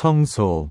청소.